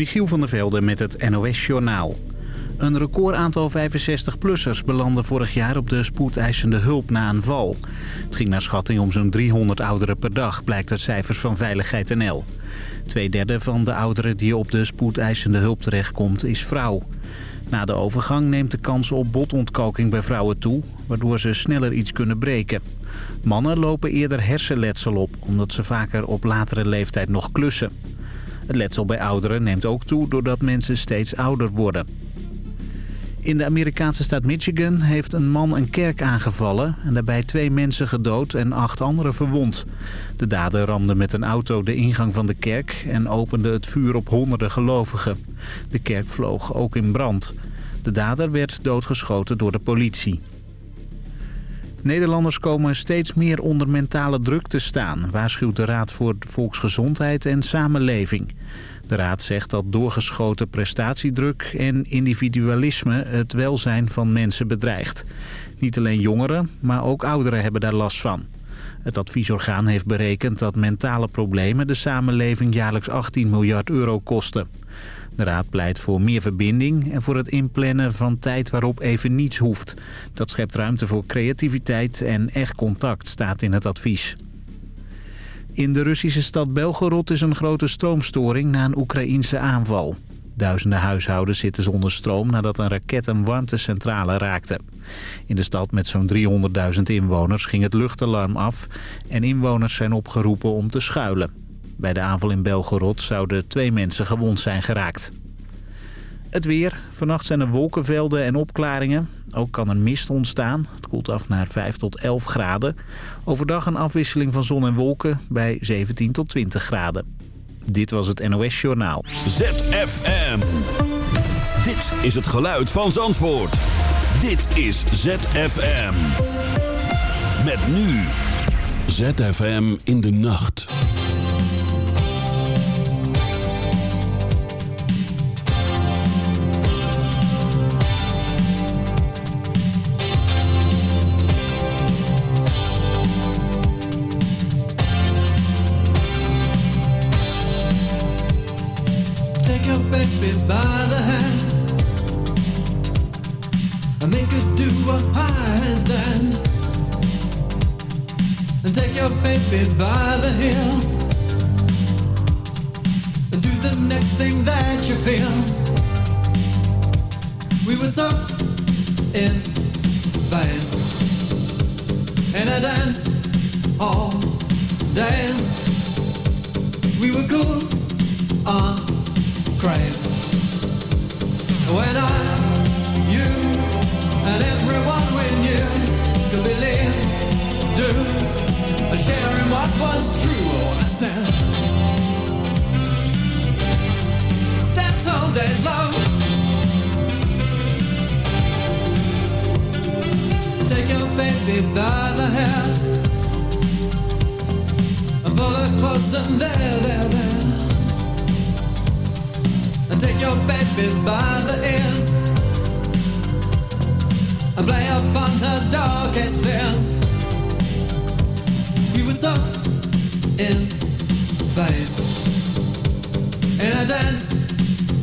Michiel van der Velde met het NOS-journaal. Een record aantal 65-plussers belandde vorig jaar op de spoedeisende hulp na een val. Het ging naar schatting om zo'n 300 ouderen per dag, blijkt uit cijfers van Veiligheid NL. Tweederde van de ouderen die op de spoedeisende hulp terechtkomt is vrouw. Na de overgang neemt de kans op botontkalking bij vrouwen toe, waardoor ze sneller iets kunnen breken. Mannen lopen eerder hersenletsel op, omdat ze vaker op latere leeftijd nog klussen. Het letsel bij ouderen neemt ook toe doordat mensen steeds ouder worden. In de Amerikaanse staat Michigan heeft een man een kerk aangevallen... en daarbij twee mensen gedood en acht anderen verwond. De dader ramde met een auto de ingang van de kerk... en opende het vuur op honderden gelovigen. De kerk vloog ook in brand. De dader werd doodgeschoten door de politie. Nederlanders komen steeds meer onder mentale druk te staan... waarschuwt de Raad voor Volksgezondheid en Samenleving... De raad zegt dat doorgeschoten prestatiedruk en individualisme het welzijn van mensen bedreigt. Niet alleen jongeren, maar ook ouderen hebben daar last van. Het adviesorgaan heeft berekend dat mentale problemen de samenleving jaarlijks 18 miljard euro kosten. De raad pleit voor meer verbinding en voor het inplannen van tijd waarop even niets hoeft. Dat schept ruimte voor creativiteit en echt contact, staat in het advies. In de Russische stad Belgorod is een grote stroomstoring na een Oekraïense aanval. Duizenden huishoudens zitten zonder stroom nadat een raket een warmtecentrale raakte. In de stad met zo'n 300.000 inwoners ging het luchtalarm af... en inwoners zijn opgeroepen om te schuilen. Bij de aanval in Belgorod zouden twee mensen gewond zijn geraakt. Het weer. Vannacht zijn er wolkenvelden en opklaringen. Ook kan er mist ontstaan. Het koelt af naar 5 tot 11 graden. Overdag een afwisseling van zon en wolken bij 17 tot 20 graden. Dit was het NOS Journaal. ZFM. Dit is het geluid van Zandvoort. Dit is ZFM. Met nu. ZFM in de nacht.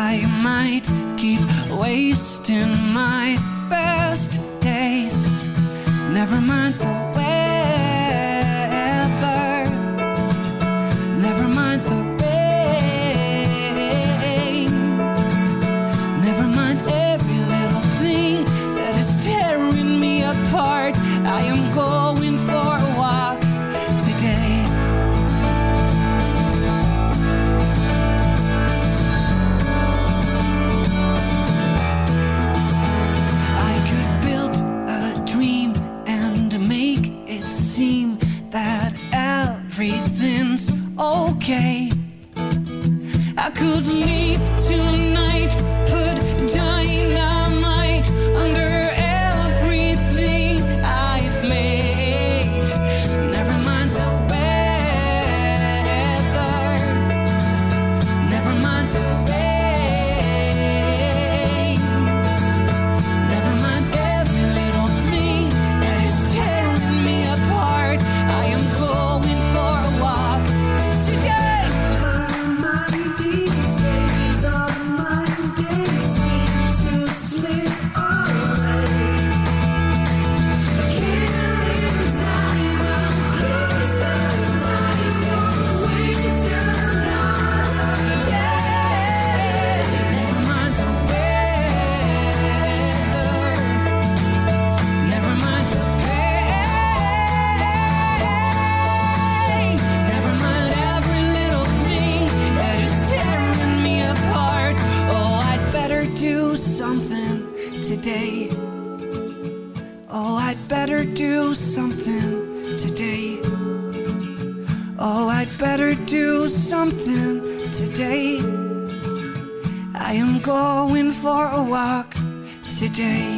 I might keep wasting my best days. Never mind. day.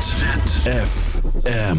ZFM.